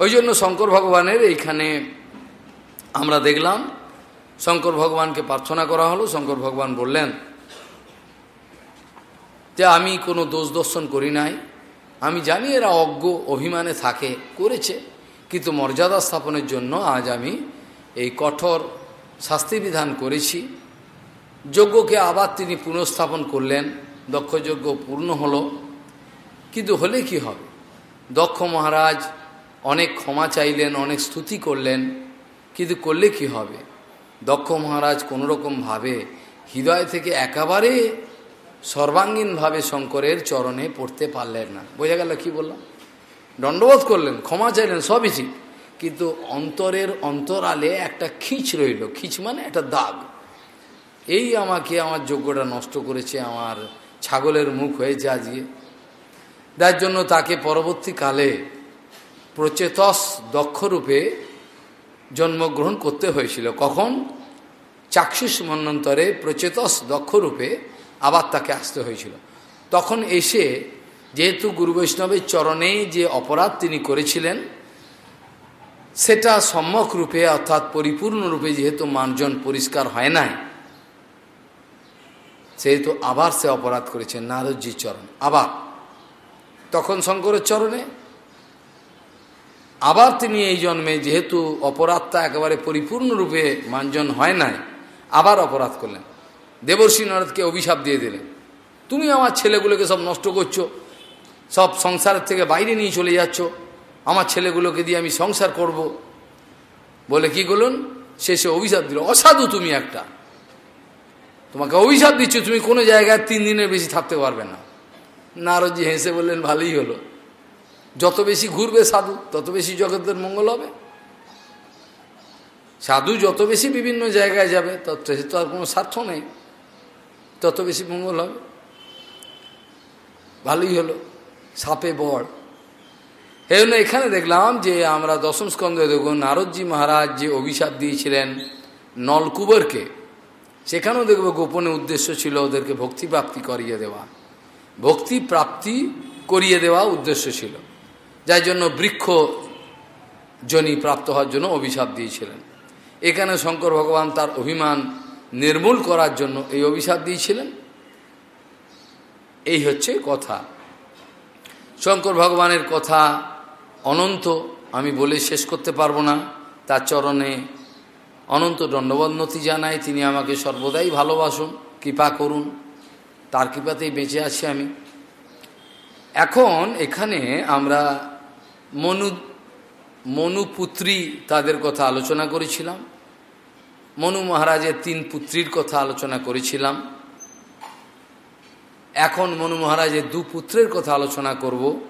ওই জন্য শঙ্কর ভগবানের এইখানে আমরা দেখলাম, শঙ্কর ভগবানকে প্রার্থনা করা হলো, শঙ্কর ভগবান বললেন, যে আমি কোনো দোষ দর্শন করি নাই। আমি জানি এরা অজ্ঞ, অভিমানে থাকে, করেছে, কিন্তু মর্যাদা স্থাপনের জন্য আজ আমি এই কঠোর শাস্তি বিধান করেছি। যজ্ঞকে আবার তিনি পুনঃস্থাপন করলেন, দক্ষযজ্ঞ পূর্ণ হলো। কিন্তু হলে কি হবে? দক্ষ মহারাজ অনেক ক্ষমা চাইলেন, অনেক স্তুতি করলেন, কিন্তু করলে কি হবে? দক্ষ মহারাজ কোনোরকমভাবে হৃদয় থেকে একেবারে সর্বাঙ্গীনভাবে শঙ্করের চরণে পড়তে পারলেন না। বোঝা গেল কি বললাম? দণ্ডবোধ করলেন, ক্ষমা চাইলেন সবই ঠিক কিন্তু অন্তরের অন্তরালে একটা খিচ রইল। খিচ মানে একটা দাগ। এই আমাকে আমার যোগ্যটা নষ্ট করেছে, আমার ছাগলের মুখ হয়েছে আজকে। যার জন্য তাকে পরবর্তীকালে প্রচেতস দক্ষরূপে জন্মগ্রহণ করতে হয়েছিল। কখন? চাক্ষুষ মন্বন্তরে প্রচেতস দক্ষরূপে আবার তাকে আসতে হয়েছিল। তখন এসে যেহেতু গুরু বৈষ্ণবের চরণে যে অপরাধ তিনি করেছিলেন, সেটা সম্যক রূপে অর্থাৎ পরিপূর্ণ রূপে যেহেতু মানজন পরিষ্কার হয় নাই, সেহেতু আবার সে অপরাধ করেছেন নারদজির চরণ। আবার, তখন শঙ্করের চরণে আবার তিনি এই জন্মে যেহেতু অপরাধটা একেবারে পরিপূর্ণরূপে মানজন হয় নাই, আবার অপরাধ করলেন। দেবর্ষী নারদকে অভিশাপ দিয়ে দিলেন। তুমি আমার ছেলেগুলোকে সব নষ্ট করছ, সব সংসারের থেকে বাইরে নিয়ে চলে যাচ্ছ, আমার ছেলেগুলোকে দিয়ে আমি সংসার করব। বলে কি করলেন? শেষে অভিশাপ দিল, অসাধু তুমি একটা। তোমাকে অভিশাপ দিচ্ছ, তুমি কোনো জায়গায় তিন দিনের বেশি থাকতে পারবে না। নারদজি হেসে বললেন, ভালোই হলো। যত বেশি ঘুরবে সাধু, তত বেশি জগতের মঙ্গল হবে। সাধু যত বেশি বিভিন্ন জায়গায় যাবে, তত তো আর কোনো স্বার্থ নেই, তত বেশি মঙ্গল হবে। ভালোই হলো, সাপে বড় এই জন্য এখানে দেখলাম যে আমরা দশম স্কন্ধে দেখুন, নারদজি মহারাজ যে অভিশাপ দিয়েছিলেন নলকুবরকে, সেখানেও দেখব গোপনে উদ্দেশ্য ছিল ওদেরকে ভক্তি প্রাপ্তি করিয়ে দেওয়া। ভক্তি প্রাপ্তি করিয়ে দেওয়া উদ্দেশ্য ছিল। যার জন্য বৃক্ষ জনি প্রাপ্ত হওয়ার জন্য অভিশাপ দিয়েছিলেন। এখানে শঙ্কর ভগবান তার অভিমান নির্মূল করার জন্য এই অভিশাপ দিয়েছিলেন। এই হচ্ছে কথা। শঙ্কর ভগবানের কথা অনন্ত, আমি বলে শেষ করতে পারব না। তার চরণে অনন্ত দণ্ডবন্নতি জানাই, তিনি আমাকে সর্বদাই ভালোবাসুন, কৃপা করুন, তার কৃপাতেই বেঁচে আছি আমি। এখন এখানে আমরা মনু মনুপুত্রী তাদের কথা আলোচনা করেছিলাম। মনু মহারাজের তিন পুত্রীর কথা আলোচনা করেছিলাম। এখন মনু মহারাজের দু পুত্রের কথা আলোচনা করব।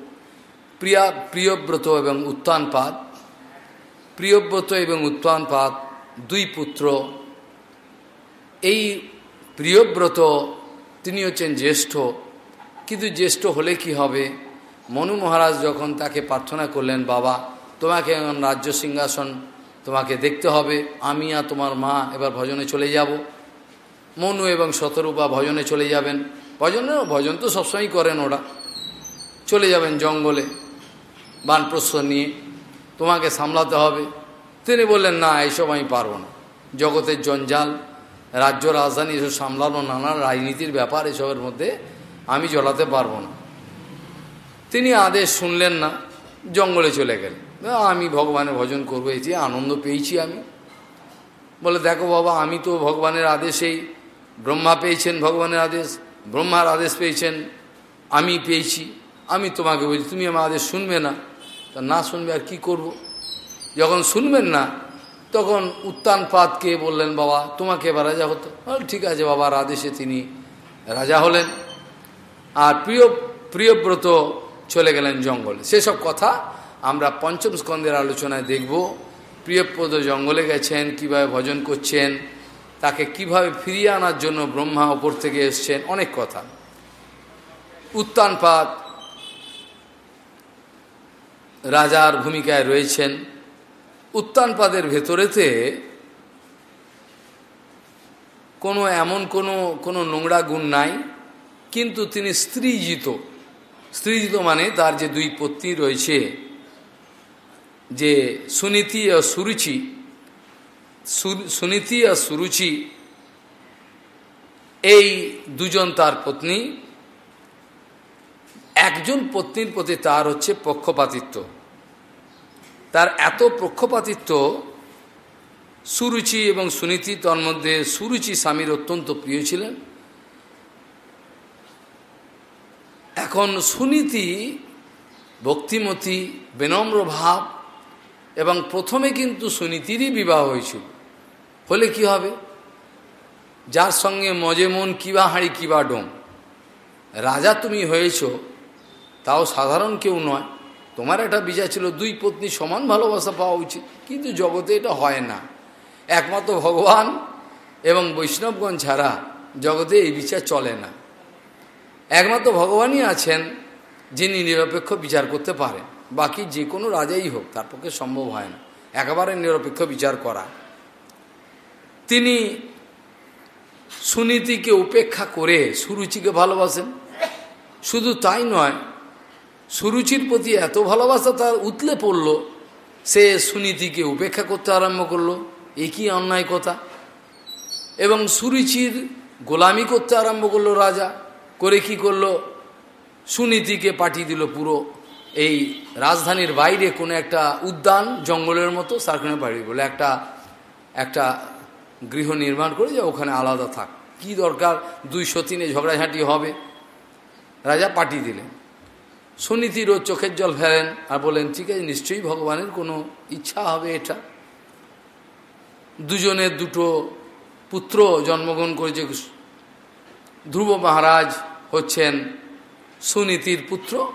প্রিয়া, প্রিয়ব্রত এবং উত্তানপাদ প্রিয়ব্রত এবং উত্তানপাদ দুই পুত্র। এই প্রিয়ব্রত, তিনি হচ্ছেন জ্যেষ্ঠ। কিন্তু জ্যেষ্ঠ হলে কি হবে? মনু মহারাজ যখন তাকে প্রার্থনা করলেন, বাবা, তোমাকে এখন রাজ্য সিংহাসন তোমাকে দেখতে হবে। আমি আর তোমার মা এবার ভজনে চলে যাব। মনু এবং শতরূপা ভজনে চলে যাবেন। ভজনে ভজন তো সবসময় করেন ওরা। চলে যাবেন জঙ্গলে বানপ্রস্ত নিয়ে। তোমাকে সামলাতে হবে। তিনি বললেন, না এইসব আমি পারব না। জগতের জঞ্জাল, রাজ্য রাজধানী এসব সামলানো নানা রাজনীতির ব্যাপার, এসবের মধ্যে আমি জড়াতে পারব না। তিনি আদেশ শুনলেন না, জঙ্গলে চলে গেলেন। আমি ভগবানের ভজন করব, এই যে আনন্দ পেয়েছি আমি। বলে, দেখো বাবা, আমি তো ভগবানের আদেশেই, ব্রহ্মা পেয়েছেন ভগবানের আদেশ, ব্রহ্মার আদেশ পেয়েছেন, আমি পেয়েছি, আমি তোমাকে বলছি, তুমি আমার আদেশ শুনবে না। তা না শুনবে আর কি করব। যখন শুনবেন না, তখন উত্তানপাতকে বললেন, বাবা, তোমাকে এবার রাজা হতো ঠিক আছে বাবার আদেশে তিনি রাজা হলেন। আর প্রিয়, প্রিয়ব্রত চলে গেলেন জঙ্গলে। সেসব কথা আমরা পঞ্চম স্কন্ধের আলোচনায় দেখব। প্রিয়প্রদ জঙ্গলে গেছেন, কীভাবে ভজন করছেন, তাকে কীভাবে ফিরিয়ে আনার জন্য ব্রহ্মা ওপর থেকে এসছেন, অনেক কথা। উত্তানপাত রাজার ভূমিকায় রয়েছেন। উত্তানপাদের ভেতরেতে কোনো এমন কোনো কোনো নোংরা গুণ নাই, কিন্তু তিনি স্ত্রীজিত। স্ত্রীজিত মানে তার যে দুই পত্নী রয়েছে, যে সুনীতি ও সুরুচি সুনীতি আর সুরুচি, এই দুজন তার পত্নী। একজন পত্নীর প্রতি তার হচ্ছে পক্ষপাতিত্ব। তার এত পক্ষপাতিত্ব, সুরুচি এবং সুনীতি তন্মধ্যে সুরুচি স্বামীর অত্যন্ত প্রিয় ছিলেন। এখন সুনীতি, ভক্তিমতী বিনম্র ভাব এবং প্রথমে কিন্তু সুনীতিরই বিবাহ হয়েছিল। হলে কি হবে? যার সঙ্গে মজে মন কিবা হাঁড়ি কিবা ডোম। রাজা তুমি হয়েছ, তাও সাধারণ কেউ নয়। তোমার একটা বিচার ছিল, দুই পত্নী সমান ভালোবাসা পাওয়া উচিত। কিন্তু জগতে এটা হয় না। একমাত্র ভগবান এবং বৈষ্ণবগণ ছাড়া জগতে এই বিচার চলে না। একমাত্র ভগবানই আছেন যিনি নিরপেক্ষ বিচার করতে পারেন। বাকি যে কোনো রাজাই হোক, তার পক্ষে সম্ভব হয় না। একেবারে নিরপেক্ষ বিচার করা। তিনি সুনীতিকে উপেক্ষা করে সুরুচিকে ভালোবাসেন। শুধু তাই নয়, সুরুচির প্রতি এত ভালোবাসা তার উতলে পড়ল, সে সুনীতিকে উপেক্ষা করতে আরম্ভ করল। একই অন্যায় কথা? এবং সুরুচির গোলামি করতে আরম্ভ করল রাজা। করে কি করল? সুনীতিকে পাঠিয়ে দিল পুরো এই রাজধানীর বাইরে কোনো একটা উদ্যান, জঙ্গলের মতো সারখানে পাঠিয়ে বলে একটা একটা গৃহ নির্মাণ করে যে ওখানে আলাদা থাক। কি দরকার? দুইশো তিনে ঝগড়াঝাঁটি হবে। রাজা পাঠিয়ে দিলেন। সুনীতি রোজ চোখের জল ফেলেন আর বলেন, ঠিক আছে, নিশ্চয়ই ভগবানের কোনো ইচ্ছা হবে এটা। দুজনের দুটো পুত্র জন্মগ্রহণ করেছে। ধ্রুব মহারাজ হচ্ছেন সুনীতির পুত্র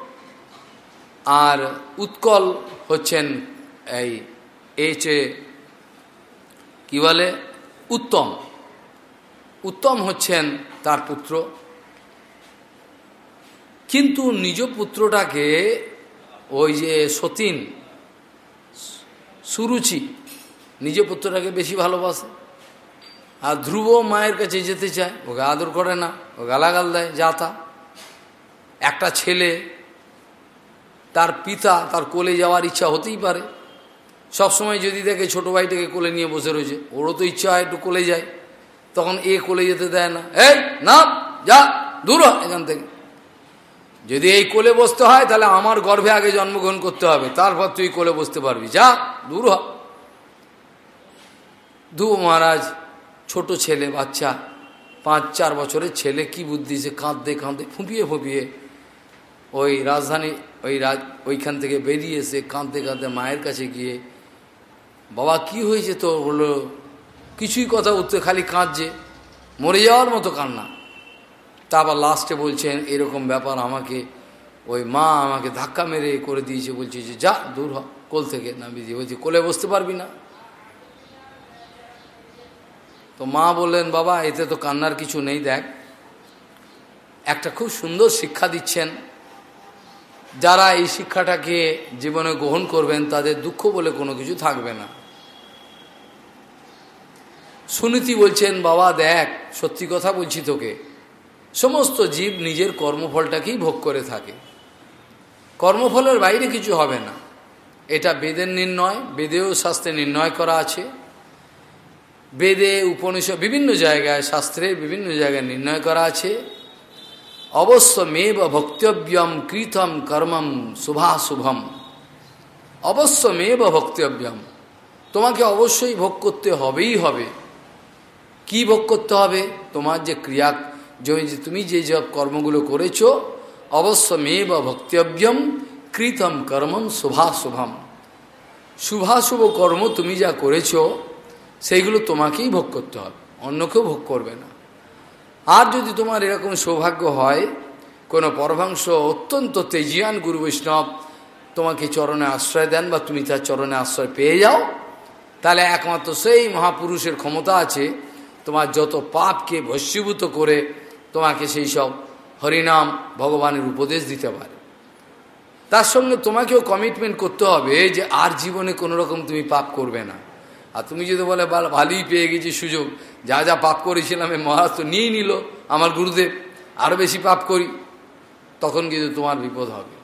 আর উৎকল হচ্ছেন এই এচে কি বলে? উত্তম। উত্তম হচ্ছেন তার পুত্র। কিন্তু নিজ পুত্রটাকে ওই যে সতীন, সুরুচি, নিজ পুত্রটাকে বেশি ভালোবাসে। আর ধ্রুব মায়ের কাছে যেতে চায়, ওকে আদর করে না, ও গালাগাল দেয় যা তা একটা ছেলে, তার পিতা, তার কোলে যাওয়ার ইচ্ছা হতেই পারে। সবসময় যদি দেখে ছোটো ভাইটাকে কোলে নিয়ে বসে রয়েছে, ওরও তো ইচ্ছা হয় একটু কোলে যায়। তখন এ কোলে যেতে দেয় না, এই না যা, দূর এখান থেকে। যদি এই কোলে বসতে হয়, তাহলে আমার গর্ভে আগে জন্মগ্রহণ করতে হবে, তারপর তুই কোলে বসতে পারবি। যা, দূর হ। ধু মহারাজ ছোট ছেলে, বাচ্চা, পাঁচ, চার বছরের ছেলে, কি বুদ্ধি সে কাঁদতে কাঁদতে ফুঁপিয়ে ফুঁপিয়ে ওই রাজধানী, ওই রাজ, ওইখান থেকে বেরিয়ে এসে কাঁদতে কাঁদতে মায়ের কাছে গিয়ে, বাবা, কি হয়েছে তো বলল, কিছুই কথা উঠতে খালি কাঁদছে, মরে যাওয়ার মতো কান্না। তা আবার লাস্টে বলছেন, এরকম ব্যাপার আমাকে, ওই মা আমাকে ধাক্কা মেরে করে দিয়েছে, বলছে যে যা, দূর হ, কোল থেকে নামিয়ে দিয়ে। বলছি, কোলে বসতে পারবি না। তো মা বললেন, বাবা, এতে তো কান্নার কিছু নেই, দেখ। একটা খুব সুন্দর শিক্ষা দিচ্ছেন। যারা এই শিক্ষাটাকে জীবনে গ্রহণ করবেন, তাদের দুঃখ বলে কোনো কিছু থাকবে না। সুনীতি বলছেন, বাবা, দেখ, সত্যি কথা বলছি তোকে। সমস্ত জীব নিজের কর্মফলটাকেই ভোগ করে থাকে। কর্মফলের বাইরে কিছু হবে না। এটা বেদের নির্ণয়, বেদেও শাস্ত্রে নির্ণয় করা আছে। বেদে, উপনিষদ, বিভিন্ন জায়গায়, শাস্ত্রে বিভিন্ন জায়গায় নির্ণয় করা আছে। অবশ্য মেব ভক্তব্যম কৃতম কর্মম শুভাশুভম। অবশ্য মেব ভক্তব্যম। তোমাকে অবশ্যই ভোগ করতে হবেই হবে। কি ভোগ করতে হবে? তোমার যে ক্রিয়া তুমি যে যে কর্মগুলো করেছ অবশ্য মেব ভক্তব্যম কৃতম কর্মম শুভাশুভম। শুভাশুভ কর্ম তুমি যা করেছ সেইগুলো তোমাকেই ভোগ করতে হবে। অন্য কেউ ভোগ করবে না। আর যদি তোমার এরকম সৌভাগ্য হয়, কোনো পরভাংশ অত্যন্ত তেজিয়ান গুরু বৈষ্ণব তোমাকে চরণে আশ্রয় দেন বা তুমি তার চরণে আশ্রয় পেয়ে যাও, তাহলে একমাত্র সেই মহাপুরুষের ক্ষমতা আছে, তোমার যত পাপকে ভস্মীভূত করে তোমাকে সেই সব হরিনাম ভগবানের উপদেশ দিতে পারে। তার সঙ্গে তোমাকেও কমিটমেন্ট করতে হবে যে আর জীবনে কোনো রকম তুমি পাপ করবে না। আর তুমি যদি বলে ভালোই পেয়ে গেছি সুযোগ। যা যা পাপ করেছিলাম মহারাজ তো নিয়েই নিল আমার গুরুদেব। আরও বেশি পাপ করি, তখন কিন্তু তোমার বিপদ হবে।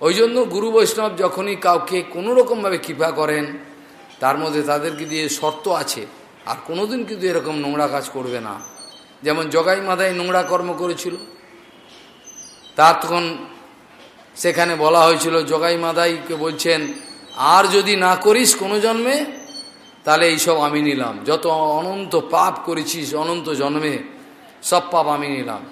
ওই জন্য গুরু বৈষ্ণব যখনই কাউকে কোনো রকমভাবে কৃপা করেন, তার মধ্যে তাদেরকে দিয়ে শর্ত আছে, আর কোনোদিন কিন্তু এরকম নোংরা কাজ করবে না। যেমন জগাই মাদাই নোংরা কর্ম করেছিল, তার তখন সেখানে বলা হয়েছিল, জগাই মাদাইকে বলছেন, আর যদি না করিস কোনো জন্মে তাহলে এইসব আমি নিলাম। যত অনন্ত পাপ করেছিস অনন্ত জন্মে, সব পাপ আমি নিলাম।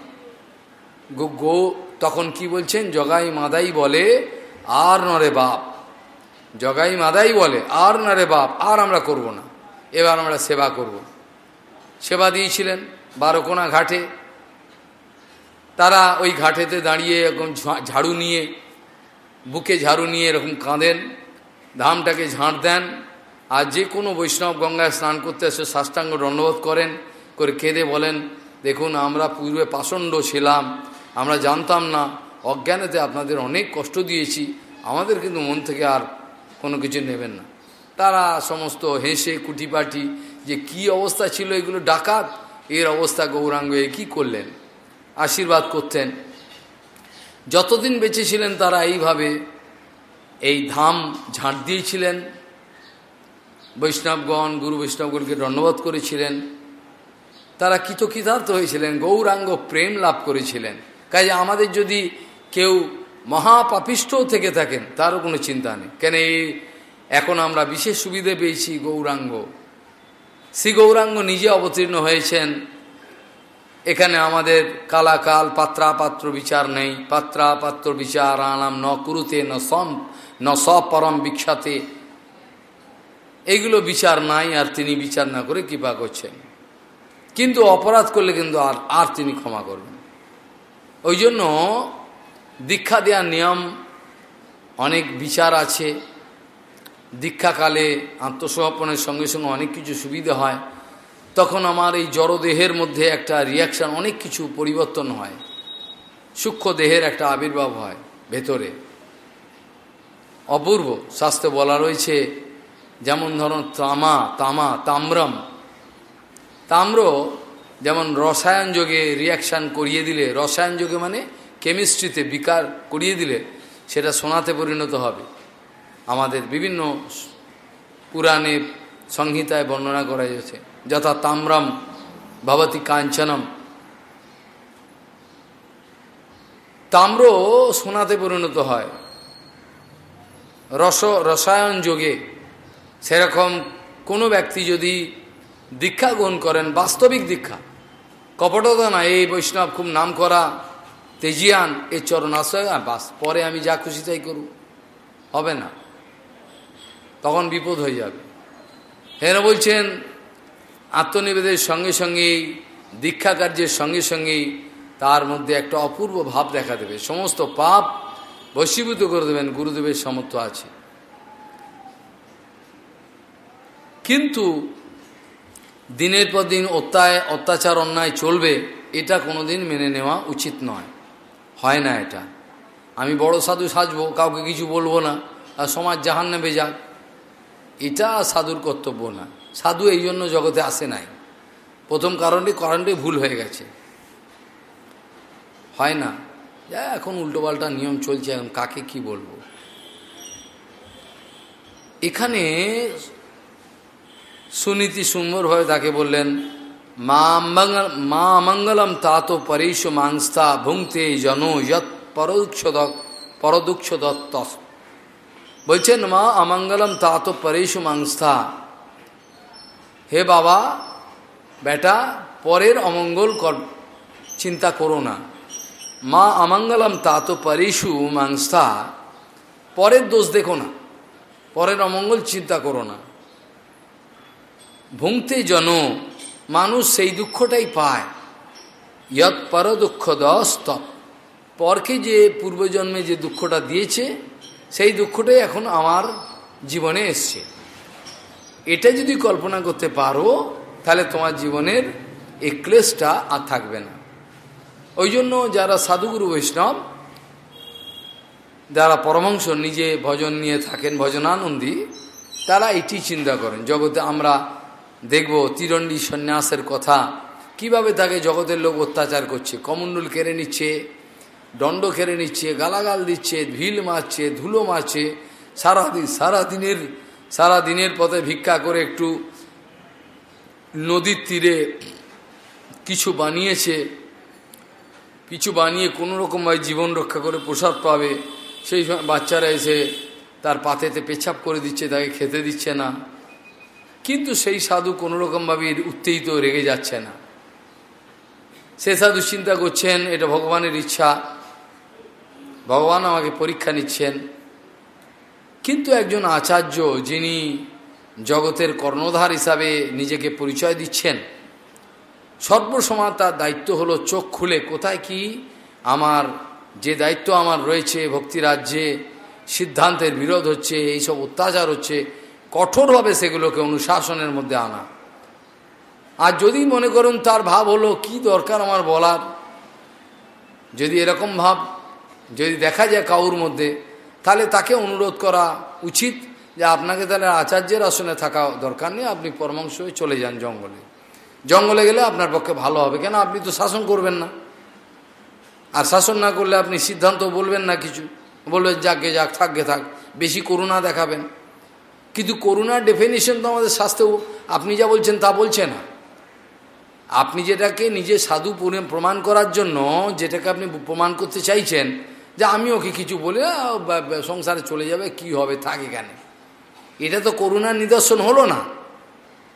গো গো তখন কি বলছেন? জগাই মাদাই বলে, আর নরে বাপ। জগাই মাদাই বলে, আর নরে বাপ, আর আমরা করব না। এবার আমরা সেবা করব। সেবা দিয়েছিলেন বারোকোনা ঘাটে। তারা ওই ঘাটেতে দাঁড়িয়ে এরকম ঝাড়ু নিয়ে, বুকে ঝাড়ু নিয়ে এরকম কাঁদেন, ধামটাকে ঝাঁট দেন। আর যে কোনো বৈষ্ণব গঙ্গায় স্নান করতে এসে সাষ্টাঙ্গ দণ্ডবোধ করেন, করে কেঁদে বলেন, দেখুন, আমরা পূর্বে পাষণ্ড ছিলাম, আমরা জানতাম না, অজ্ঞানেতে আপনাদের অনেক কষ্ট দিয়েছি, আমাদের কিন্তু মন থেকে আর কোনো কিছু নেবেন না। তারা সমস্ত হেসে কুটিপাটি, যে কি অবস্থা ছিল এগুলো ডাকাত, এর অবস্থা গৌরাঙ্গ, এ কী করলেন? আশীর্বাদ করতেন। যতদিন বেঁচে ছিলেন তারা এইভাবে এই ধাম ঝাঁট দিয়েছিলেন বৈষ্ণবগণ, গুরু বৈষ্ণবগণকে দণ্ডবোধ করেছিলেন। তারা কৃতকৃতার্থ হয়েছিলেন, গৌরাঙ্গ প্রেম লাভ করেছিলেন। কাজে আমাদের যদি কেউ মহাপাপিষ্ঠ থেকে থাকেন, তারও কোনো চিন্তা নেই। কেন এখন আমরা বিশেষ সুবিধে পেয়েছি গৌরাঙ্গ। শ্রী গৌরাঙ্গ নিজে অবতীর্ণ হয়েছেন। এখানে আমাদের কালাকাল, পাত্রাপাত্র বিচার নেই। পাত্রাপাত্র বিচার আনাম ন কুরুতে ন সম ন সপরম বিখ্যাতে এইগুলো বিচার নাই, আর তিনি বিচার না করে কৃপা করছেন। কিন্তু অপরাধ করলে কিন্তু আর আর তিনি ক্ষমা করবেন। ওই জন্য দীক্ষা দেওয়ার নিয়ম, অনেক বিচার আছে। দীক্ষাকালে আত্মসমর্পণের সঙ্গে সঙ্গে অনেক কিছু সুবিধা হয়। তখন আমার এই জড়দেহের মধ্যে একটা রিয়াকশান অনেক কিছু পরিবর্তন হয়। সূক্ষ্ম দেহের একটা আবির্ভাব হয় ভেতরে। অপূর্ব শাস্ত্রে বলা রয়েছে। যেমন ধরুন তামা তামা, তাম্রম। তাম্র যেমন রসায়ন যোগে রিয়াকশান করিয়ে দিলে, রসায়ন যোগে মানে কেমিস্ট্রিতে বিকার করিয়ে দিলে, সেটা সোনাতে পরিণত হবে। আমাদের বিভিন্ন পুরাণে সংহিতায় বর্ণনা করা হয়েছে, যথা তাম্রম ভবতী কাঞ্চনম। তাম্র সোনাতে পরিণত হয়। রস, রসায়ন যোগে সেরকম কোনো ব্যক্তি যদি দীক্ষা গ্রহণ করেন, বাস্তবিক দীক্ষা, কপটতা না এই বৈষ্ণব খুব নাম করা, তেজিয়ান এই চরণাশ্রয় বাস, পরে আমি যা খুশি তাই করব হবে না। তখন বিপদ হয়ে যাবে। এরা বলছেন, আত্মনিবেদের সঙ্গে সঙ্গেই, দীক্ষা কার্যের সঙ্গে সঙ্গেই তার মধ্যে একটা অপূর্ব ভাব দেখা দেবে। সমস্ত পাপ বশীভূত করে দেবেন, গুরুদেবের সমর্থ আছে। কিন্তু দিনের পর দিন অত্যায়, অত্যাচার, অন্যায় চলবে, এটা কোনোদিন মেনে নেওয়া উচিত নয়। হয় না এটা। আমি বড় সাধু সাজবো, কাউকে কিছু বলব না, আর সমাজ জাহান নেবে যাক। এটা সাধুর কর্তব্য না। সাধু এই জন্য জগতে আসে নাই। প্রথম কারণটি কারণটি ভুল হয়ে গেছে। হয় না। যা এখন উল্টোপাল্টা নিয়ম চলছে, এখন কাকে কি বলব? এখানে সুনীতি সুন্দরভাবে তাকে বললেন, মা মা মঙ্গলম তাত পরেশ মাংস্থা ভুংতে জন যত পরদুক্ষ পরদুক্ষ দত্ত বলছেন, মা অমঙ্গলম তাত পরেশ মাংস্থা হে বাবা, বেটা, পরের অমঙ্গল কর, চিন্তা করো না। মা অমঙ্গলম তাত পরেশু মাংস্থা পরের দোষ দেখো না। পরের অমঙ্গল চিন্তা করো না। ভুংতে জন, মানুষ সেই দুঃখটাই পায়। ইয়ৎ পর দুঃখ দস্ত পরকে যে পূর্বজন্মে যে দুঃখটা দিয়েছে, সেই দুঃখটাই এখন আমার জীবনে এসছে। এটা যদি কল্পনা করতে পারো, তাহলে তোমার জীবনের এই ক্লেশটা আর থাকবে না। ওই জন্য যারা সাধুগুরু বৈষ্ণব, যারা পরমাংশ নিজে ভজন নিয়ে থাকেন, ভজনানন্দী, তারা এটি চিন্তা করেন, জগতে আমরা দেখব তিরণ্ডী সন্ন্যাসের কথা। কীভাবে তাকে জগতের লোক অত্যাচার করছে? কমণ্ডল কেড়ে নিচ্ছে, দণ্ড খেড়ে নিচ্ছে, গালাগাল দিচ্ছে, ভিল মারছে, ধুলো মারছে। সারাদিন, সারাদিনের সারাদিনের পথে ভিক্ষা করে একটু নদীর তীরে কিছু বানিয়েছে। কিছু বানিয়ে কোনো রকমভাবে জীবন রক্ষা করে প্রসাদ পাবে। সেই বাচ্চারা এসে তার পাতেতে পেছাপ করে দিচ্ছে, তাকে খেতে দিচ্ছে না। কিন্তু সেই সাধু কোনোরকমভাবে উত্তেজিত রেগে যাচ্ছে না। সে সাধু চিন্তা করছেন, এটা ভগবানের ইচ্ছা, ভগবান আমাকে পরীক্ষা নিচ্ছেন। কিন্তু একজন আচার্য যিনি জগতের কর্ণধার হিসাবে নিজেকে পরিচয় দিচ্ছেন সর্বসময় তার দায়িত্ব হলো চোখ খুলে কোথায় কি আমার, যে দায়িত্ব আমার রয়েছে ভক্তিরাজ্যে সিদ্ধান্তের বিরোধ হচ্ছে, এইসব অত্যাচার হচ্ছে কঠোরভাবে সেগুলোকে অনুশাসনের মধ্যে আনা। আর যদি মনে করুন তার ভাব হলো, কি দরকার আমার বলার? যদি এরকম ভাব, যদি দেখা যায় কাউর মধ্যে, তাহলে তাকে অনুরোধ করা উচিত যে আপনাকে তাহলে আচার্যের আসনে থাকা দরকার নেই, আপনি পরমাংশ হয়ে চলে যান জঙ্গলে। জঙ্গলে গেলে আপনার পক্ষে ভালো হবে। কেন? আপনি তো শাসন করবেন না। আর শাসন না করলে আপনি সিদ্ধান্ত বলবেন না কিছু। বলবেন, যাকে যাক থাকবে থাক। বেশি করুণা দেখাবেন। কিন্তু করুণার ডেফিনেশন তো আমাদের শাস্ত্রেও আপনি যা বলছেন তা বলছে না। আপনি যেটাকে নিজে সাধু প্রমাণ করার জন্য যেটাকে আপনি প্রমাণ করতে চাইছেন, যে আমি ওকে কিছু বলে সংসারে চলে যাবে, কি হবে, থাকে কেন এটা তো করুণার নিদর্শন হলো না।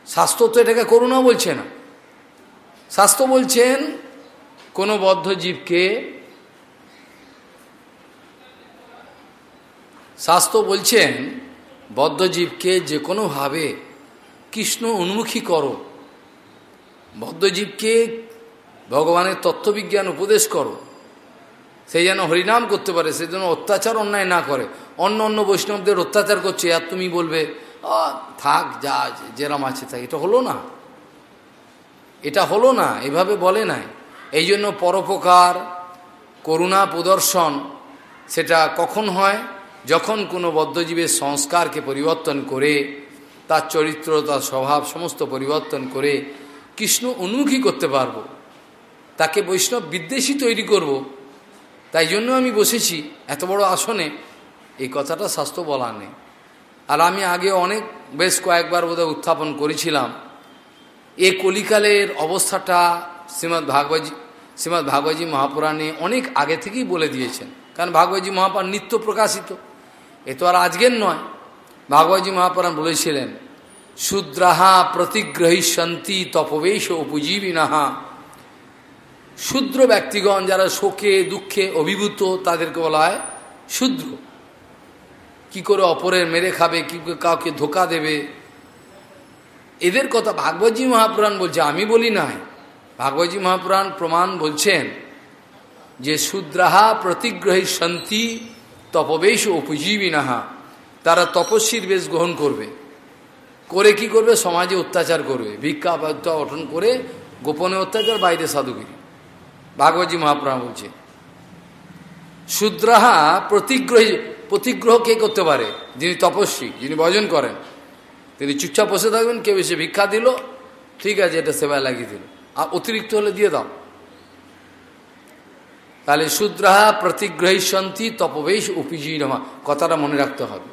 শাস্ত্র তো এটাকে করুণা বলছে না। শাস্ত্র বলছেন, কোনো বদ্ধ জীবকে শাস্ত্র বলছেন বদ্ধজীবকে যে কোনোভাবে কৃষ্ণ উন্মুখী করো, বদ্ধজীবকে ভগবানের তত্ত্ববিজ্ঞান উপদেশ করো সেই যেন হরিনাম করতে পারে সেই জন্য অত্যাচার অন্যায় না করে, অন্য অন্য বৈষ্ণবদের অত্যাচার করছে, আর তুমি বলবে থাক, যা, যেরাম আছে থাক এটা হলো না। এটা হলো না, এভাবে বলে নাই। এই জন্য পরোপকার, করুণা প্রদর্শন, সেটা কখন হয়? যখন কোনো বদ্ধজীবের সংস্কারকে পরিবর্তন করে, তার চরিত্র, তার স্বভাব সমস্ত পরিবর্তন করে কৃষ্ণ উন্মুখী করতে পারব, তাকে বৈষ্ণব বিদ্বেষী তৈরি করব। তাই জন্য আমি বসেছি এত বড় আসনে। এই কথাটা স্বাস্থ্য বলা নেই। আর আমি আগে অনেক, বেশ কয়েকবার বোধহয় উত্থাপন করেছিলাম। এ কলিকালের অবস্থাটা শ্রীমৎ ভাগবতী শ্রীমৎ ভাগবতী মহাপুরাণে অনেক আগে থেকেই বলে দিয়েছেন। কারণ ভাগবতী মহাপুরাণ নিত্য প্রকাশিত। এ তো আর আজকের নয়। ভাগবতী মহাপুরাণ বলেছিলেন, শূদ্রাহা প্রতিগ্রহিষ্যন্তি তপবেশ উপজীবিনাহা। শূদ্র ব্যক্তিগণ যারা শোকে, দুঃখে অভিভূত, তাদেরকে বলা হয় শূদ্র। কি করে অপরের মেরে খাবে, কি কাউকে ধোকা দেবে? এদের কথা ভাগবতী মহাপুরাণ বলছে, আমি বলি নাই। ভাগবতী মহাপুরাণ প্রমাণ বলছেন যে, শূদ্রাহা প্রতিগ্রহী শান্তি তপবেশ উপজীবী নাহা, তারা তপস্বীর বেশ গ্রহণ করবে। করে কি করবে? সমাজে অত্যাচার করবে। ভিক্ষা অটন করে গোপনে অত্যাচার, বাইরে সাধুগিরি। ভাগবতী মহাপ্রাণ বলছে শূদ্রাহা প্রতিগ্রহী, প্রতিগ্রহ কে করতে পারে? যিনি তপস্বী, যিনি ভজন করেন। তিনি চুপচাপ বসে থাকবেন, কেউ এসে ভিক্ষা দিল, ঠিক আছে, এটা সেবায় লাগিয়ে দিল। আর অতিরিক্ত হলে দিয়ে দাও। তাহলে শূদ্রাহা প্রতিগ্রহী সন্তি তপবেশ উপজীরমা কথাটা মনে রাখতে হবে।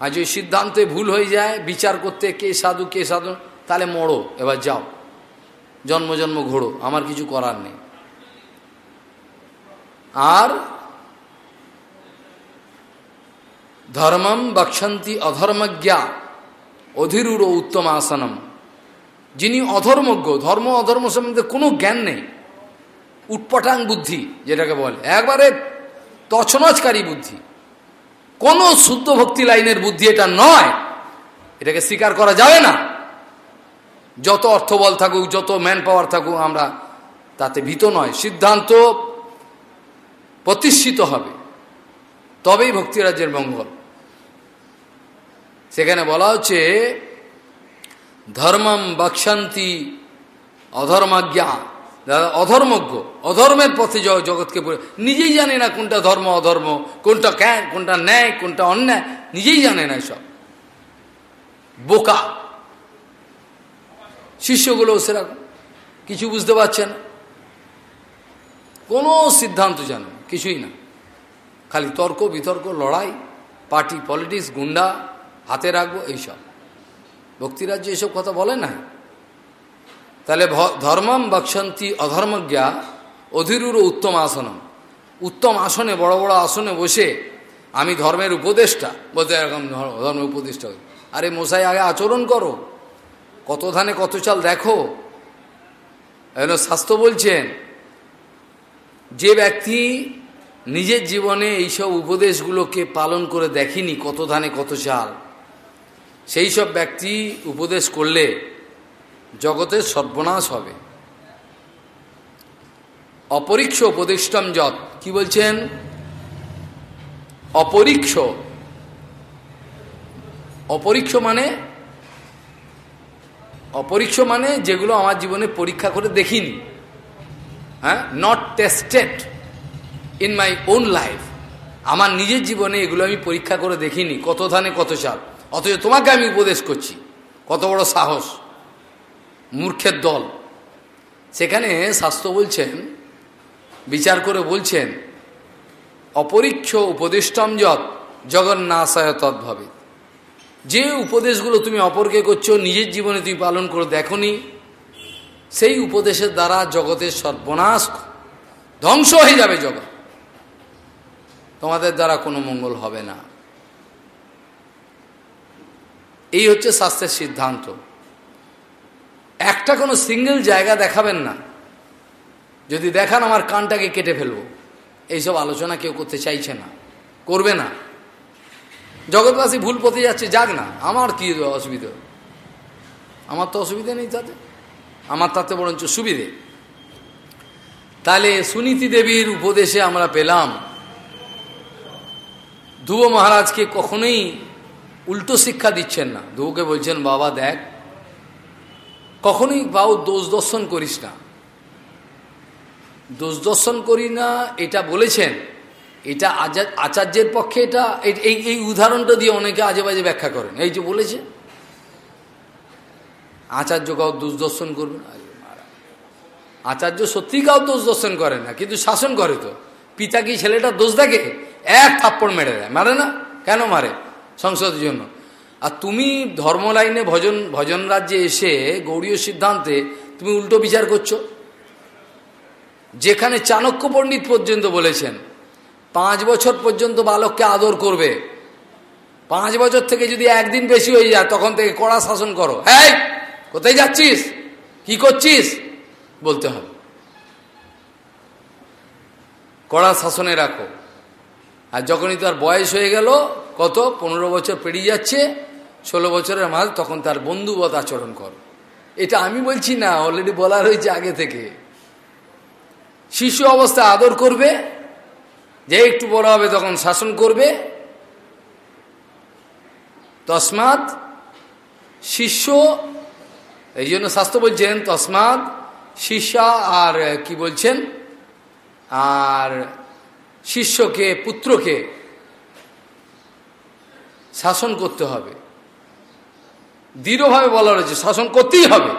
আর যদি সিদ্ধান্তে ভুল হয়ে যায়, বিচার করতে কে সাধু কে সাধু, তাহলে মরো, এবার যাও। জন্ম জন্ম ঘোড়ো আমার কিছু করার নেই। আর ধর্মম বক্ষন্তি অধর্মজ্ঞা অধীরুর উত্তম আসনম যিনি অধর্মজ্ঞ, ধর্ম, অধর্ম সম্বন্ধে কোনো জ্ঞান নেই। উৎপটাং বুদ্ধি, যেটাকে বলে। একবারে তছনচকারী বুদ্ধি। কোনো শুদ্ধ ভক্তি লাইনের বুদ্ধি এটা নয়। এটাকে স্বীকার করা যাবে না। যত অর্থবল থাকুক, যত ম্যান পাওয়ার থাকুক, আমরা তাতে ভীত নয়। সিদ্ধান্ত প্রতিষ্ঠিত হবে। তবেই ভক্তিরাজ্যের মঙ্গল। সেখানে বলা হচ্ছে, ধর্মম বক্ষান্তি অধর্মাজ্ঞা। দাদা অধর্মজ্ঞ, অধর্মের পথে জগৎকে পড়ে, নিজেই জানে না কোনটা ধর্ম অধর্ম, কোনটা ক্যান কোনটা ন্যায়, কোনটা অন্যায়, নিজেই জানে না সব বোকা। শিষ্যগুলো সেরকম, কিছু বুঝতে পারছে না। কোনো সিদ্ধান্ত জানে কিছুই না। খালি তর্ক, বিতর্ক, লড়াই, পার্টি, পলিটিক্স, গুন্ডা, হাতে রাখব, এইসব। ভক্তিরাজ্য এসব কথা বলে না তাহলে ধর্মম বক্ষন্তি অধর্মজ্ঞা অধীরুর উত্তম আসনম। উত্তম আসনে, বড় বড় আসনে বসে আমি ধর্মের উপদেষ্টা। বলতে এরকম ধর্মের উপদেষ্টা আরে মশাই, আগে আচরণ করো। কত ধানে কত চাল দেখো। এন স্বাস্থ্য বলছেন, যে ব্যক্তি নিজের জীবনে এইসব উপদেশগুলোকে পালন করে দেখেনি কত ধানে কত চাল সেই সব ব্যক্তি উপদেশ করলে জগতের সর্বনাশ হবে। অপরীক্ষ উপদেষ্টম যত কি বলছেন? অপরীক্ষ। অপরীক্ষ মানে? অপরীক্ষ মানে যেগুলো আমার জীবনে পরীক্ষা করে দেখিনি। হ্যাঁ? Not tested in my own life আমার নিজের জীবনে এগুলো আমি পরীক্ষা করে দেখিনি, কত ধানে কত চাল অথচ তোমাকে আমি উপদেশ করছি। কত বড় সাহস। মূর্খের দল। সেখানে শাস্ত্র বলছেন, বিচার করে বলছেন অপরীক্ষ উপদেষ্টম যত জগন্নাশায় তদ্ভাবে যে উপদেশগুলো তুমি অপরকে করছ, নিজের জীবনে তুমি পালন করে দেখনি, সেই উপদেশের দ্বারা জগতের সর্বনাশ ধ্বংস হয়ে যাবে জগৎ। তোমাদের দ্বারা কোনো মঙ্গল হবে না। এই হচ্ছে শাস্ত্রের সিদ্ধান্ত। একটা কোনো সিঙ্গেল জায়গা দেখাবেন না। যদি দেখান, আমার কানটাকে কেটে ফেলব। এইসব আলোচনা কেউ করতে চাইছে না, করবে না। জগৎবাসী ভুল পথে যাচ্ছে, যাক না, আমার কি অসুবিধা? আমার তো অসুবিধা নেই তাতে। আমার তাতে বরঞ্চ সুবিধে। তাহলে সুনীতি দেবীর উপদেশে আমরা পেলাম, ধ্রুব মহারাজকে কখনোই উল্টো শিক্ষা দিচ্ছেন না। ধ্রুবকে বলছেন, বাবা, দেখ কখনোই বাউ দোষ দর্শন করিস না। দোষ দর্শন করি না, এটা বলেছেন। এটা আচার্যের পক্ষে এটা এই এই উদাহরণটা দিয়ে অনেকে আজে বাজে ব্যাখ্যা করেন। এই যে বলেছে, আচার্য কাউ দোষ দর্শন করবে না? আচার্য সত্যি কাউ দোষ দর্শন করে না, কিন্তু শাসন করে তো। পিতা কি ছেলেটা দোষ দেখে? এক থাপ্পড় মেরে দেয়। মারে না? কেন মারে সংসদের জন্য? আর তুমি ধর্ম লাইনে ভজন ভজন রাজ্যে এসে গৌরীয় সিদ্ধান্তে তুমি উল্টো বিচার করছ। যেখানে চাণক্য পণ্ডিত পর্যন্ত বলেছেন, পাঁচ বছর পর্যন্ত বালককে আদর করবে। পাঁচ বছর থেকে যদি একদিন বেশি হয়ে যায়, তখন থেকে কড়া শাসন করো। হ্যাঁ কোথায় যাচ্ছিস? কি করছিস? বলতে হবে। কড়া শাসনে রাখো। আর যখনই তার বয়স হয়ে গেল, কত? পনেরো বছর পেরিয়ে যাচ্ছে। ষোলো বছরের মাঝ তখন তার বন্ধুবত আচরণ কর। এটা আমি বলছি না অলরেডি বলা রয়েছে আগে থেকে। শিশু অবস্থা আদর করবে, যে একটু বড় হবে তখন শাসন করবে। তসমাৎ শিষ্য, এই জন্য শাস্ত্র বলছেন তসমাত শিষ্যা আর কি বলছেন? আর শিষ্যকে, পুত্রকে শাসন করতে হবে। দৃঢ়ভাবে বলা রয়েছে শাসন করতেই হবে।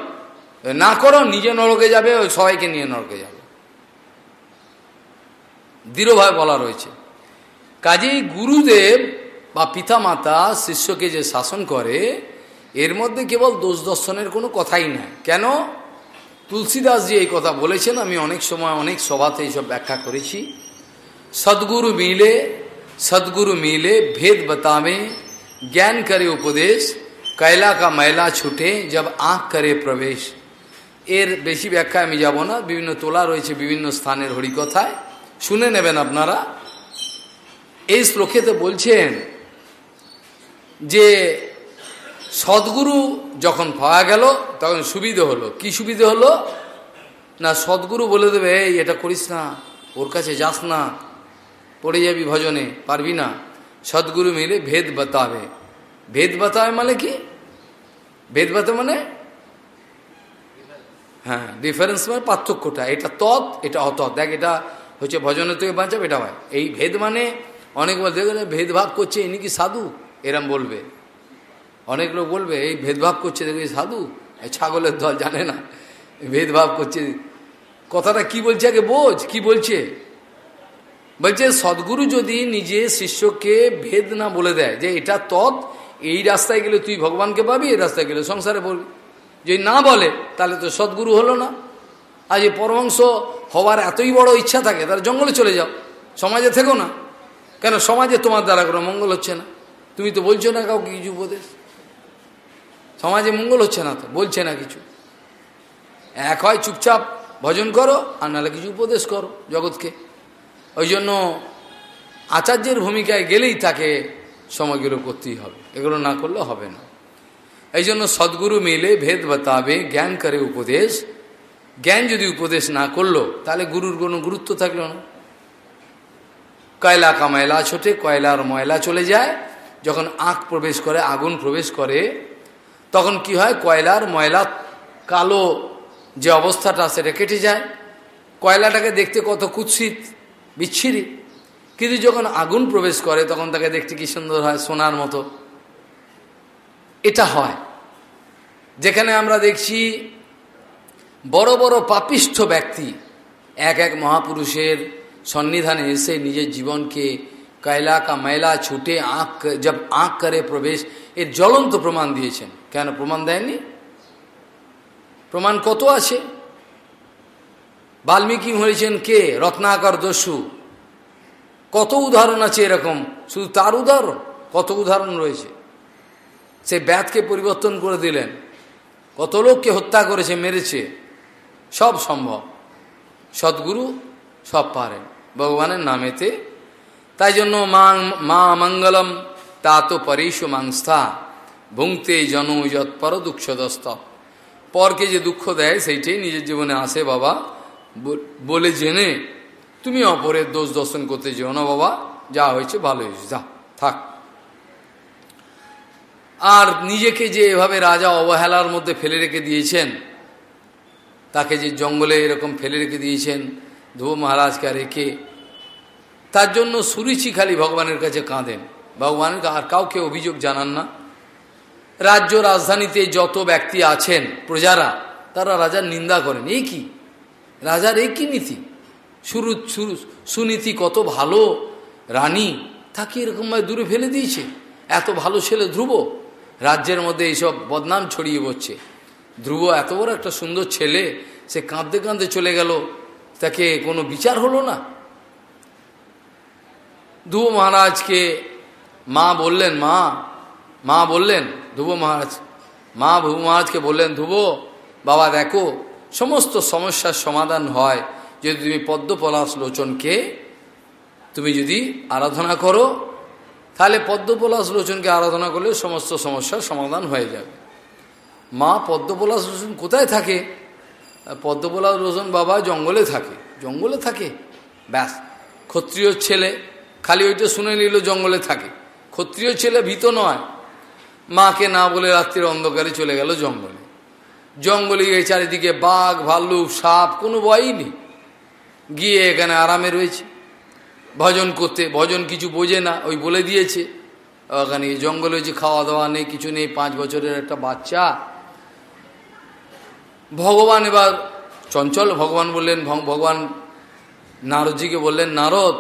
না করো, নিজে নরকে যাবে, ওই সবাইকে নিয়ে নরকে যাবে। দৃঢ়ভাবে বলা রয়েছে। কাজেই গুরুদেব বা পিতামাতা, শিষ্যকে যে শাসন করে, এর মধ্যে কেবল দোষ দর্শনের কোনো কথাই নাই। কেন? তুলসীদাস যে এই কথা বলেছেন, আমি অনেক সময় অনেক সভাতে এইসব ব্যাখ্যা করেছি। সদ্গুরু মিলে সদ্গুরু মিলে ভেদ বতামে জ্ঞান করে উপদেশ কয়লা কা ময়লা ছুটে জব আঁখ করে প্রবেশ এর বেশি ব্যাখ্যা আমি যাব না বিভিন্ন তোলা রয়েছে বিভিন্ন স্থানের হরিকথায় শুনে নেবেন আপনারা এই শ্লোকেতে বলছেন যে সদ্গুরু যখন পাওয়া গেল তখন সুবিধে হলো কি সুবিধে হলো না সদ্গুরু বলে দেবে এই এটা করিস না ওর কাছে যাস না পড়ে যাবি ভজনে পারবি না সদ্গুরু মিলে ভেদ বাতাবে ভেদ বাতাবে মানে কি ভেদ বাতা মানে? হ্যাঁ ডিফারেন্স মানে পার্থক্যটা। এটা তৎ, এটা অতৎ। দেখ, এটা হচ্ছে ভজনের থেকে বাঁচাবে, এটা হয়। এই ভেদ মানে অনেক দেখবেন ভেদভাব করছে ইনি কি সাধু? এরম বলবে। অনেক লোক বলবে, এই ভেদভাব করছে দেখবে সাধু? এই ছাগলের দল জানে না। ভেদভাব করছে। কথাটা কি বলছে আগে বোঝ, কি বলছে? বলছে, সদ্গুরু যদি নিজে শিষ্যকে ভেদ না বলে দেয়, যে এটা তৎ এই রাস্তায় গেলে তুই ভগবানকে পাবি, এই রাস্তায় গেলে সংসারে পড়বি। যদি না বলে, তাহলে তো সদ্গুরু হলো না। আজ এই পরমাংশ হওয়ার এতই বড় ইচ্ছা থাকে, তাহলে জঙ্গলে চলে যাও। সমাজে থেকো না। কেন, সমাজে তোমার দ্বারা কোনো মঙ্গল হচ্ছে না। তুমি তো বলছো না কাউকে কিছু উপদেশ। সমাজে মঙ্গল হচ্ছে না তো, বলছে না কিছু। এক হয় চুপচাপ ভজন করো, আর নাহলে কিছু উপদেশ করো জগৎকে। ওই জন্য আচার্যের ভূমিকায় গেলেই তাকে সময়গুলো করতেই হবে। এগুলো না করলে হবে না। এই জন্য সদ্গুরু মিলে ভেদ বাতাবে জ্ঞান করে উপদেশ। জ্ঞান যদি উপদেশ না করল, তাহলে গুরুর কোনো গুরুত্ব থাকল না। কয়লা কামায়লা ছোটে, কয়লার ময়লা চলে যায়। যখন আখ প্রবেশ করে, আগুন প্রবেশ করে, তখন কি হয়? কয়লার ময়লা কালো যে অবস্থাটা, সেটা কেটে যায়। কয়লাটাকে দেখতে কত কুৎসিত, বিচ্ছিরি। কিন্তু যখন আগুন প্রবেশ করে, তখন তাকে দেখতে কি সুন্দর হয়, সোনার মতো। এটা হয়। যেখানে আমরা দেখছি বড় বড় পাপিষ্ঠ ব্যক্তি, এক এক মহাপুরুষের সন্নিধানে এসে নিজের জীবনকে কয়লা কা ময়লা ছুটে আঁক, জব আঁক করে প্রবেশ, এর জ্বলন্ত প্রমাণ দিয়েছেন। কেন প্রমাণ দেয়নি প্রমাণ কত আছে? বাল্মীকি হয়েছেন কে? রত্নাকর দস্যু। কত উদাহরণ আছে এরকম? শুধু তার উদাহরণ? কত উদাহরণ রয়েছে? সে ব্যাধকে পরিবর্তন করে দিলেন। কত লোককে হত্যা করেছে, মেরেছে। সব সম্ভব। সদ্গুরু সব পারেন। ভগবানের নামেতে। তাই জন্য মা মঙ্গলম তা তো পরেশু মাংস্থা ভুংতে জনযৎ পর দুঃখদস্ত। পরকে যে দুঃখ দেয়, সেইটাই নিজের জীবনে আসে বাবা। বলে জেনে তুমি অপরের দোষ দর্শন করতে যেও না বাবা। যা হয়েছে, ভালো হয়েছে। যা, থাক। আর নিজেকে যে এভাবে রাজা অবহেলার মধ্যে ফেলে রেখে দিয়েছেন, তাকে যে জঙ্গলে এরকম ফেলে রেখে দিয়েছেন, ধ্রুব মহারাজকে রেখে তার জন্য সুরিচি খালি ভগবানের কাছে কাঁদেন। ভগবানের আর কাউকে অভিযোগ জানান না। রাজ্য রাজধানীতে যত ব্যক্তি আছেন, প্রজারা, তারা রাজার নিন্দা করেন। এই কি? রাজার এই কি নীতি? শুরু সুনীতি কত ভালো, রানী তাকে এরকমভাবে দূরে ফেলে দিয়েছে। এত ভালো ছেলে ধ্রুব, রাজ্যের মধ্যে এইসব বদনাম ছড়িয়ে পড়ছে। ধ্রুব এত বড় একটা সুন্দর ছেলে, সে কাঁদতে কাঁদতে চলে গেল। তাকে কোনো বিচার হলো না। ধ্রুব মহারাজকে মা বললেন, মা মা বললেন, ধ্রুব মহারাজ, মা ভুব মহারাজকে বললেন, ধ্রুব, বাবা দেখো, সমস্ত সমস্যার সমাধান হয়। যদি তুমি পদ্মপলাশ লোচনকে তুমি যদি আরাধনা করো, তাহলে পদ্মপলাশ লোচনকে আরাধনা করলে সমস্ত সমস্যার সমাধান হয়ে যাবে। মা, পদ্মপলাশ লোচন কোথায় থাকে? পদ্মপলাশ লোচন বাবা জঙ্গলে থাকে। জঙ্গলে থাকে? ব্যাস, ক্ষত্রিয় ছেলে খালি ওইটা শুনে নিল জঙ্গলে থাকে। ক্ষত্রিয় ছেলে ভীত নয়। মাকে না বলে রাত্রির অন্ধকারে চলে গেল জঙ্গলে। জঙ্গলে গিয়ে চারিদিকে বাঘ, ভাল্লুক, সাপ, কোনো ভয়ই নেই। গিয়ে এখানে আরামে রয়েছে। ভজন করতে, ভজন কিছু বোঝে না, ওই বলে দিয়েছে। ওখানে জঙ্গলে যে খাওয়া দাওয়া নেই, কিছু নেই, পাঁচ বছরের একটা বাচ্চা। ভগবান এবার চঞ্চল, ভগবান বললেন ভগবান নারদজিকে বললেন, নারদ,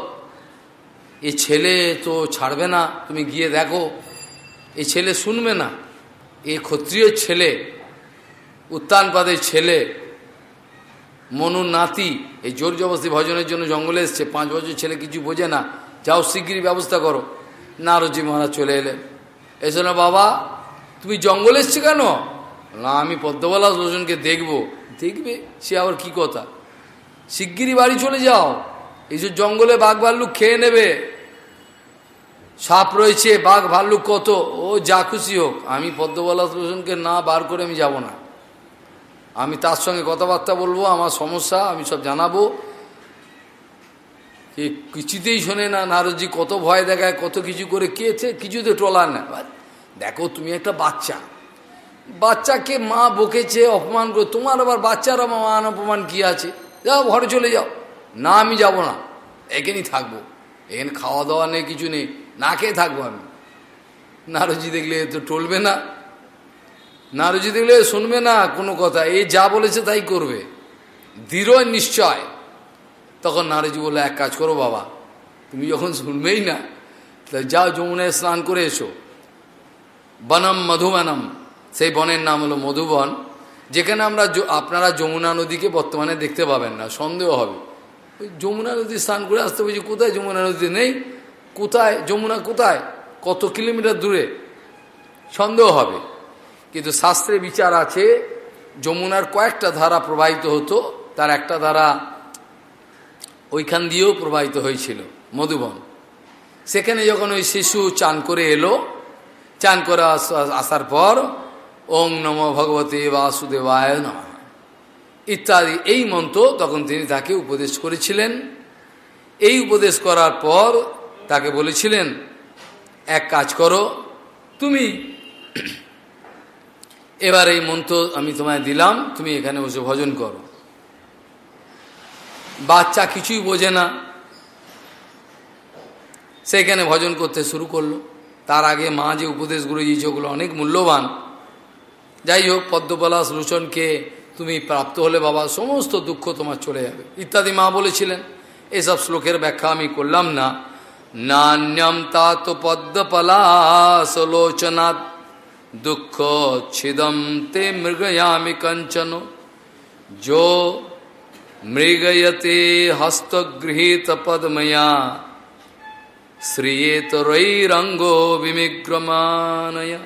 এ ছেলে তো ছাড়বে না, তুমি গিয়ে দেখো। এ ছেলে শুনবে না। এ ক্ষত্রিয় ছেলে, উত্তানপাদের ছেলে, মনুর নাতি এই জোর জবস্তি ভজনের জন্য জঙ্গলে এসছে, পাঁচ বছর ছেলে কিছু বোঝে না। যাও শিগগিরই ব্যবস্থা করো। নারজি মহারাজ চলে এলেন। এসে না বাবা, তুমি জঙ্গলে এসছে কেন? না আমি পদ্মবালা লোচনকে দেখব। দেখবে? সে আবার কি কথা? শিগগিরই বাড়ি চলে যাও। এইসব জঙ্গলে বাঘ ভাল্লুক খেয়ে নেবে। সাপ রয়েছে, বাঘ ভাল্লুক কত? ও যা খুশি হোক, আমি পদ্মবালা লোচনকে না বার করে আমি যাব না। আমি তার সঙ্গে কথাবার্তা বলব, আমার সমস্যা, আমি সব জানাব। এ কিছুতেই শোনে না নারদজি, কত ভয় দেখায়, কত কিছু করে কেছে, কিছুতে টলার না। দেখো, তুমি একটা বাচ্চা। বাচ্চাকে মা বকেছে, অপমান করে। তোমার আবার বাচ্চার মান অপমান কি আছে? যাও, ঘরে চলে যাও। না, আমি যাব না। এখানেই থাকব। এখানে খাওয়া দাওয়া নেই, কিছু নেই। না খেয়ে থাকব আমি। নারজি দেখলে তো টলবে না। নারজি দেখলে শুনবে না, কোনো কথা। এই যা বলেছে তাই করবে। দৃঢ় নিশ্চয়। তখন নারজি বলে এক কাজ করো বাবা, তুমি যখন শুনবেই না, তাহলে যাও যমুনায় স্নান করে এসো। বনম মধুবনম, সেই বনের নাম হলো মধুবন, যেখানে আমরা আপনারা যমুনা নদীকে বর্তমানে দেখতে পাবেন না, সন্দেহ হবে। যমুনা নদী স্নান করে আসতে বলছি, কোথায় যমুনা নদী নেই? কোথায়? যমুনা কোথায়? কত কিলোমিটার দূরে? সন্দেহ হবে। কিন্তু শাস্ত্রে বিচার আছে, যমুনার কয়েকটা ধারা প্রবাহিত হতো, তার একটা ধারা ওইখান দিয়েও প্রবাহিত হয়েছিল, মধুবন। সেখানে যখন ওই শিশু চান করে এলো, চান করে আসার পর, ওং নম ভগবতে বাসুদেবায় নম। ইত্যাদি, এই মন্ত্র তখন তিনি তাকে উপদেশ করেছিলেন। এই উপদেশ করার পর তাকে বলেছিলেন, এক কাজ করো, তুমি এবার এই মন্ত্র আমি তোমায় দিলাম, তুমি এখানে বসে ভজন করো। বাচ্চা কিছুই বোঝে না। সেখানে ভজন করতে শুরু করল। তার আগে মা যে উপদেশগুলো দিয়েছে, ওগুলো অনেক মূল্যবান। যাই হোক, পদ্মপলাশ লোচনকে তুমি প্রাপ্ত হলে বাবা, সমস্ত দুঃখ তোমার চলে যাবে। ইত্যাদি মা বলেছিলেন। এসব শ্লোকের ব্যাখ্যা আমি করলাম না। নান্যম তাত পদ্মপলাশ লোচনাথ দুঃখ ছিদম তে মৃগয়ামি কঞ্চন যো মৃগয়তে হস্তগৃহীত পদ্ময়া শ্রিয়েতরৈরঙ্গ বিমিগ্রমানয়া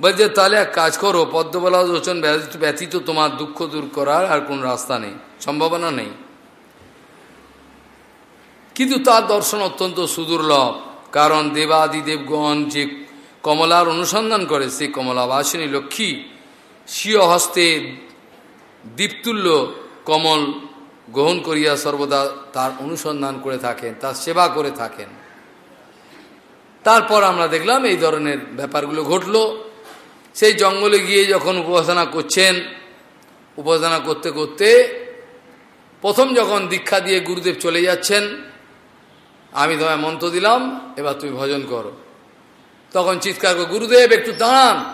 বলছে তাহলে এক কাজ করো পদ্মবলা লোচন ব্যতীত তোমার দুঃখ দূর করার আর কোন রাস্তা নেই সম্ভাবনা নেই কিন্তু তার দর্শন অত্যন্ত সুদুর্লভ কারণ দেবাদিদেবগণ যে কমলার অনুসন্ধান করে সেই কমলাবাসিনী লক্ষ্মী স্বীয় হস্তে দীপতুল্য কমল গ্রহণ করিয়া সর্বদা তার অনুসন্ধান করে থাকেন, তার সেবা করে থাকেন। তারপর আমরা দেখলাম এই ধরনের ব্যাপারগুলো ঘটল। সেই জঙ্গলে গিয়ে যখন উপাসনা করছেন, উপাসনা করতে করতে প্রথম যখন দীক্ষা দিয়ে গুরুদেব চলে যাচ্ছেন, আমি তোমায় মন্ত্র দিলাম, এবার তুমি ভজন করো। তখন চিৎকার করো, গুরুদেব, একটু দাঁড়ান।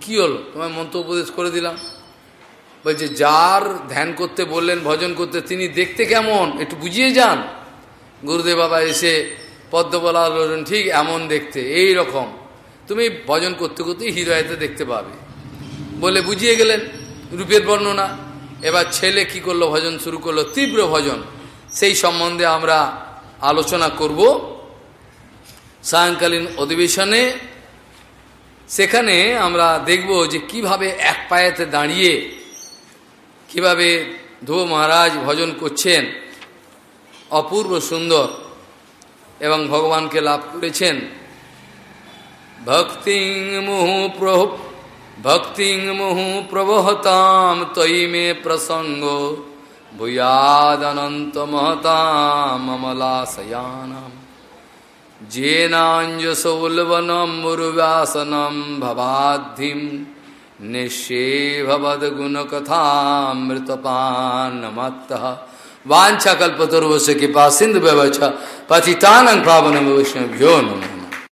কি হলো? তোমায় মন্ত্র উপদেশ করে দিলাম। বলছে, যার ধ্যান করতে বললেন, ভজন করতে, তিনি দেখতে কেমন? একটু বুঝিয়ে যান। গুরুদেব বাবা এসে পদ্মবলা বললেন, ঠিক এমন দেখতে, এই রকম। তুমি ভজন করতে করতে হৃদয়তে দেখতে পাবে। বলে বুঝিয়ে গেলেন, রূপের বর্ণনা। এবার ছেলে কি করল? ভজন শুরু করল, তীব্র ভজন। সেই সম্বন্ধে আমরা আলোচনা করব। সায়ংকালীন অধিবেশনে সেখানে আমরা দেখব যে কীভাবে এক পায়েতে দাঁড়িয়ে কীভাবে ধ্রুব মহারাজ ভজন করছেন, অপূর্ব সুন্দর, এবং ভগবানকে লাভ করেছেন। ভক্তিং মুহু প্রভ, ভক্তিং মুহু প্রবহতাম তৈ মে প্রসঙ্গ, ভূয়াদনন্ত মহতাম অমলাশয়ানাম जेनाञ्जसोल्बनं मुरुव्यासनं भवाद्धिं निःशेभवद्गुणकथामृतपान्नमत्तः वाञ्छा कल्पतरुवस्य कृपा सिंधु व्यवच पतितानं पावन वैष्णव्यो नम।